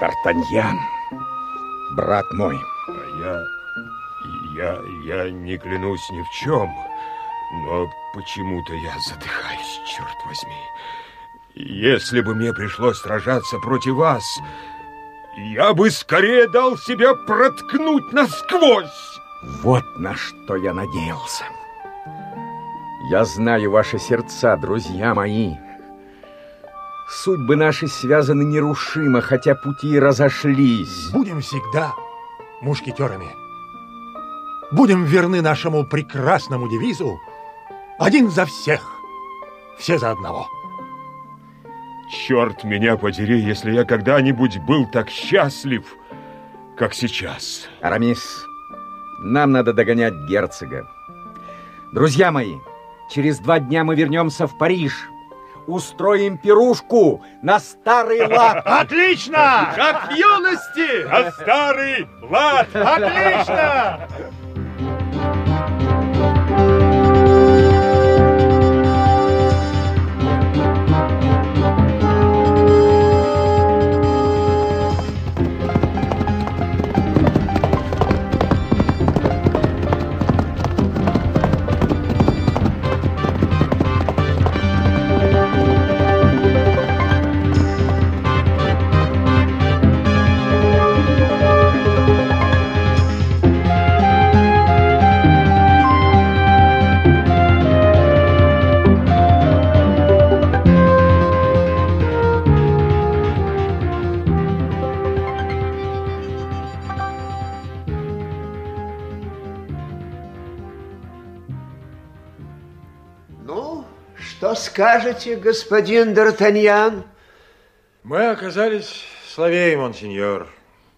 Д'Артаньян, брат мой. А я... я... я не клянусь ни в чем, но почему-то я задыхаюсь, черт возьми. Если бы мне пришлось сражаться против вас, я бы скорее дал себя проткнуть насквозь. Вот на что я надеялся. Я знаю ваши сердца, друзья мои. Судьбы наши связаны нерушимо, хотя пути разошлись. Будем всегда мушкетерами. Будем верны нашему прекрасному девизу «Один за всех, все за одного». Черт меня подери, если я когда-нибудь был так счастлив, как сейчас. Арамис, нам надо догонять герцога. Друзья мои, через два дня мы вернемся в Париж. Устроим пирушку на старый лад. Отлично! Как в юности! На старый лад! Отлично! Что скажете, господин Д'Артаньян? Мы оказались славей, монсеньор.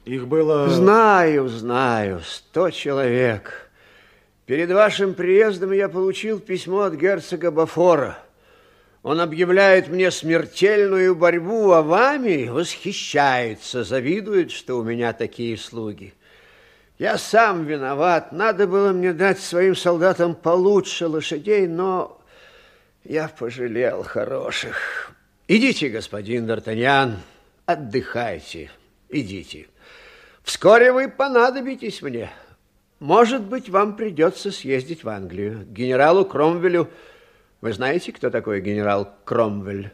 Их было... Знаю, знаю, сто человек. Перед вашим приездом я получил письмо от герцога Бафора. Он объявляет мне смертельную борьбу, а вами восхищается, завидует, что у меня такие слуги. Я сам виноват. Надо было мне дать своим солдатам получше лошадей, но я пожалел хороших. Идите, господин Д'Артаньян, отдыхайте. Идите. Вскоре вы понадобитесь мне. Может быть, вам придется съездить в Англию. К генералу Кромвелю. Вы знаете, кто такой генерал Кромвель?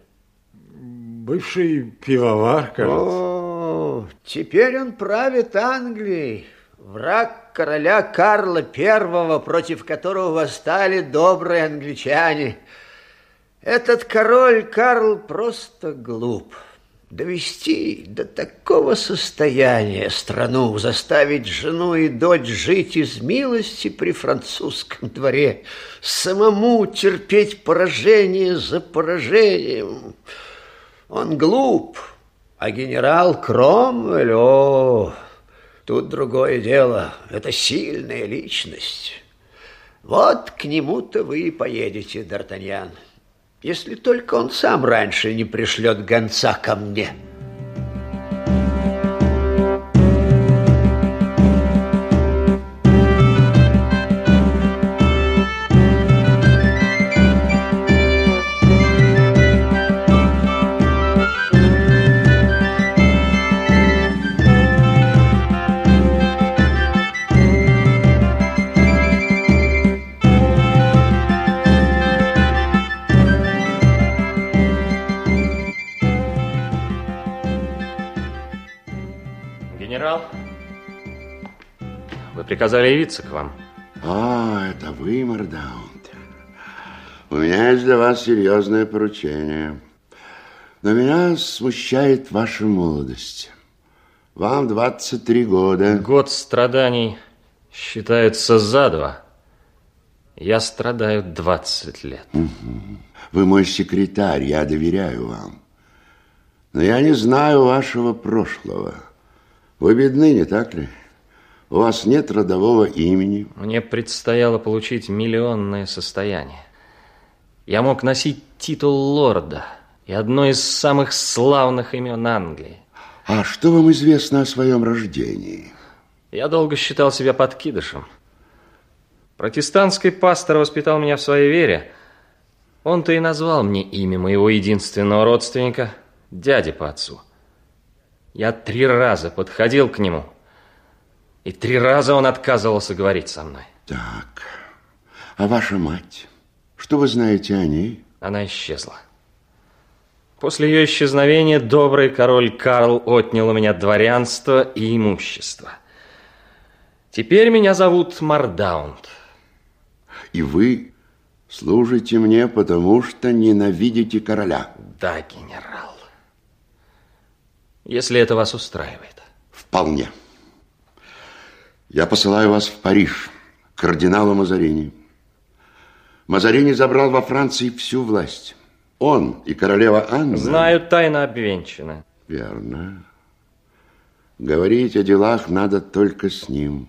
Бывший пивовар, кажется. О, теперь он правит Англией. Враг короля Карла I, против которого восстали добрые англичане. Этот король Карл просто глуп. Довести до такого состояния страну, заставить жену и дочь жить из милости при французском дворе, самому терпеть поражение за поражением. Он глуп, а генерал Кромвель, о, тут другое дело, это сильная личность. Вот к нему-то вы и поедете, Д'Артаньян если только он сам раньше не пришлет гонца ко мне. Генерал, вы приказали явиться к вам. А, это вы, Мордаунт. У меня есть для вас серьезное поручение. Но меня смущает ваша молодость. Вам 23 года. Год страданий считается за два. Я страдаю 20 лет. Вы мой секретарь, я доверяю вам. Но я не знаю вашего прошлого. Вы бедны, не так ли? У вас нет родового имени. Мне предстояло получить миллионное состояние. Я мог носить титул лорда и одно из самых славных имен Англии. А что вам известно о своем рождении? Я долго считал себя подкидышем. Протестантский пастор воспитал меня в своей вере. Он-то и назвал мне имя моего единственного родственника, дяди по отцу. Я три раза подходил к нему, и три раза он отказывался говорить со мной. Так, а ваша мать? Что вы знаете о ней? Она исчезла. После ее исчезновения добрый король Карл отнял у меня дворянство и имущество. Теперь меня зовут Мардаунд. И вы служите мне, потому что ненавидите короля? Да, генерал. Если это вас устраивает. Вполне. Я посылаю вас в Париж, к кардиналу Мазарини. Мазарини забрал во Франции всю власть. Он и королева Анна... Знаю, тайна обвенчана. Верно. Говорить о делах надо только с ним.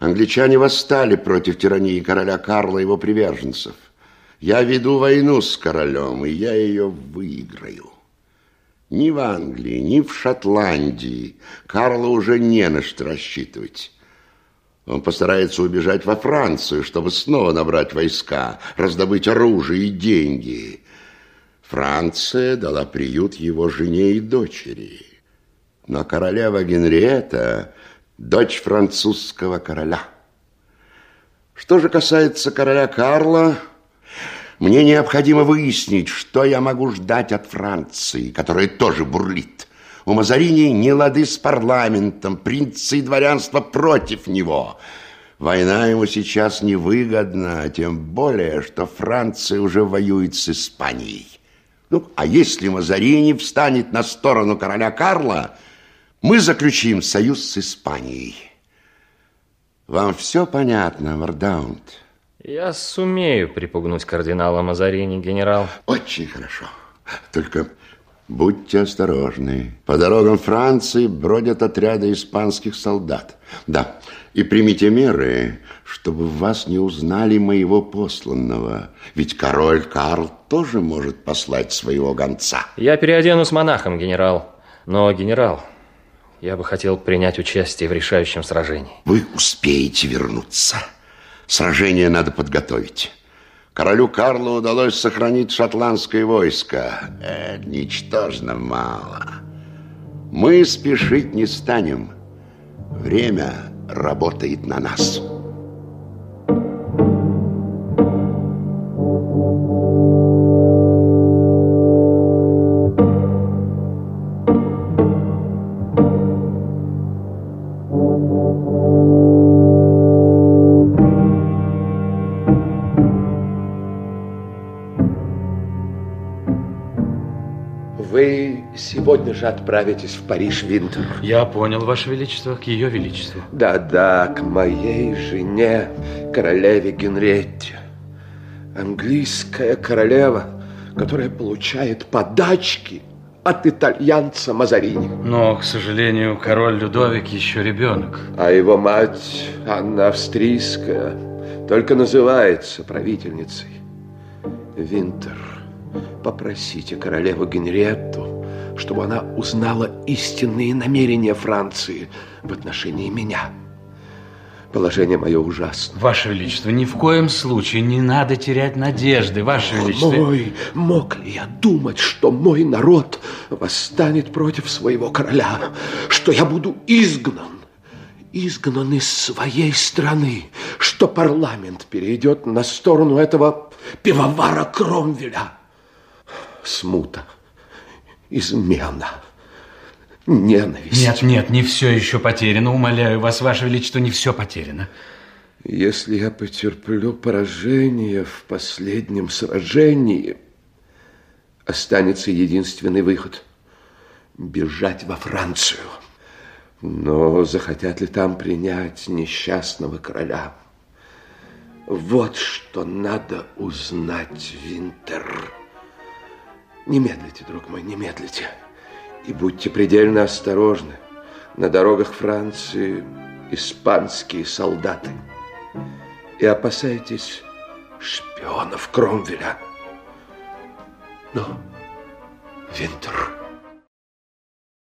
Англичане восстали против тирании короля Карла и его приверженцев. Я веду войну с королем, и я ее выиграю. Ни в Англии, ни в Шотландии Карла уже не на что рассчитывать. Он постарается убежать во Францию, чтобы снова набрать войска, раздобыть оружие и деньги. Франция дала приют его жене и дочери. Но королева Генриетта – дочь французского короля. Что же касается короля Карла, мне необходимо выяснить, что я могу ждать от Франции, которая тоже бурлит. У Мазарини не лады с парламентом, принцы и дворянство против него. Война ему сейчас невыгодна, тем более, что Франция уже воюет с Испанией. Ну, а если Мазарини встанет на сторону короля Карла, мы заключим союз с Испанией. Вам все понятно, Мордаунд? Я сумею припугнуть кардинала Мазарини, генерал. Очень хорошо. Только будьте осторожны. По дорогам Франции бродят отряды испанских солдат. Да, и примите меры, чтобы вас не узнали моего посланного. Ведь король Карл тоже может послать своего гонца. Я переоденусь монахом, генерал. Но, генерал, я бы хотел принять участие в решающем сражении. Вы успеете вернуться. Сражение надо подготовить. Королю Карлу удалось сохранить шотландское войско. Это ничтожно мало. Мы спешить не станем. Время работает на нас. Вы сегодня же отправитесь в Париж, Винтер. Я понял, Ваше Величество, к Ее Величеству. Да-да, к моей жене, королеве Генретте. Английская королева, которая получает подачки от итальянца Мазарини. Но, к сожалению, король Людовик еще ребенок. А его мать, Анна Австрийская, только называется правительницей. Винтер, попросите королеву Генриетту, чтобы она узнала истинные намерения Франции в отношении меня. Положение мое ужасно. Ваше Величество, ни в коем случае не надо терять надежды, Ваше Величество. Мой, мог ли я думать, что мой народ восстанет против своего короля, что я буду изгнан, изгнан из своей страны, что парламент перейдет на сторону этого пивовара Кромвеля? Смута, измена, ненависть. Нет, нет, не все еще потеряно. Умоляю вас, Ваше Величество, не все потеряно. Если я потерплю поражение в последнем сражении, останется единственный выход – бежать во Францию. Но захотят ли там принять несчастного короля? Вот что надо узнать, Винтер. Не медлите, друг мой, не медлите. И будьте предельно осторожны. На дорогах Франции испанские солдаты. И опасайтесь шпионов Кромвеля. Ну, Винтер...